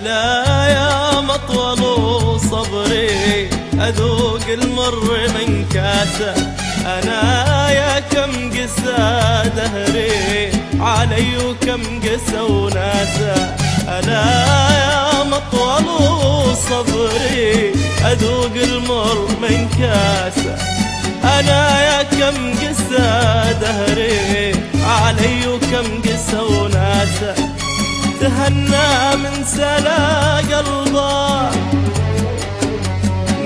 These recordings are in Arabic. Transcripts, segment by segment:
هلا يا مطول صبري أذوق المر من كاسة. أنا يا كم قسى دهري علي وكم قسى وناسة. أنا يا مطول صبري أذوق المر من كاسة. أنا يا كم قسى دهري علي وكم قسى وناسة. تهنى من سلا قلبه.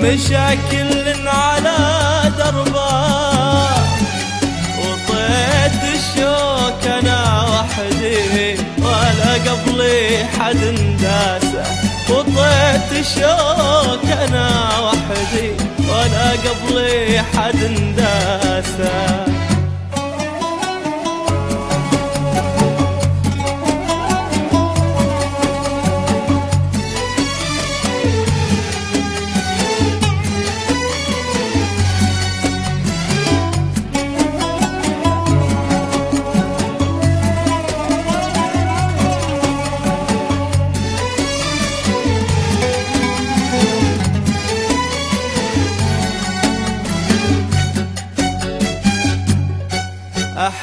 مشاكل على دربه. وطيت الشوك أنا وحدي ولا قبلي حد داسه وطيت الشوك أنا وحدي ولا قبلي حد داسه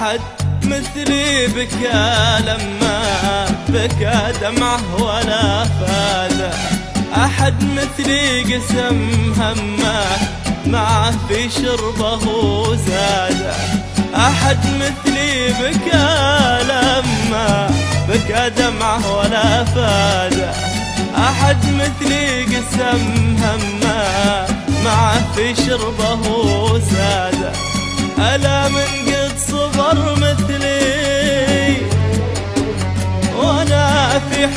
أحد مثلي بكى لما بكى دمعه ولا فاده أحد مثلي قسم همه معه في شربه زاده أحد مثلي بكى لما بكى دمعه ولا فاده أحد مثلي قسم همه معه في شربه زاده ألا من قد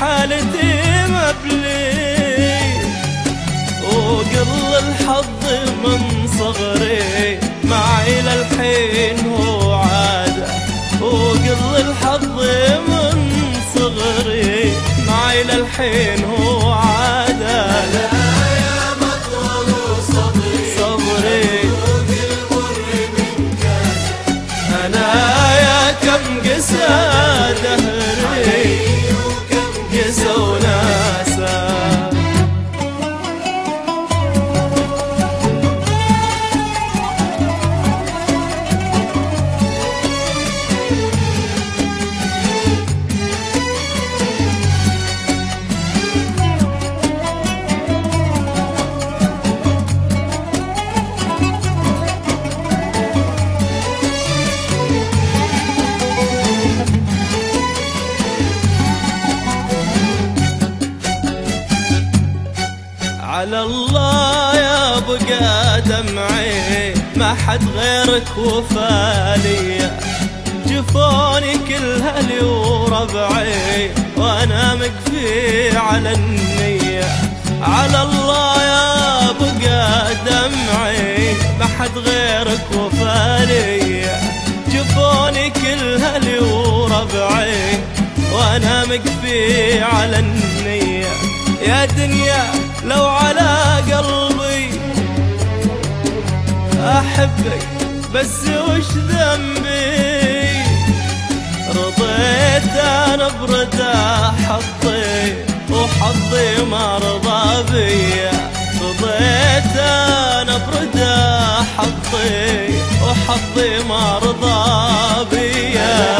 حالتي مبلي. وقل الحظ من صغري معي للحين هو عادة وقل الحظ من صغري معي للحين هو عادة الله يا بقى دمعي ما حد غيرك وفالي جفوني كل هلي وربعي وأنا مكفي على النية. على الله يا بقى دمعي ما حد غيرك وفالي جفوني كل هلي وربعي وأنا مكفي على النية. يا دنيا لو أحبك بس وش ذنبي؟ رضيت أنا بردا حظي وحظي ما رضى بيا رضيت أنا بردا حظي وحظي ما رضى بيا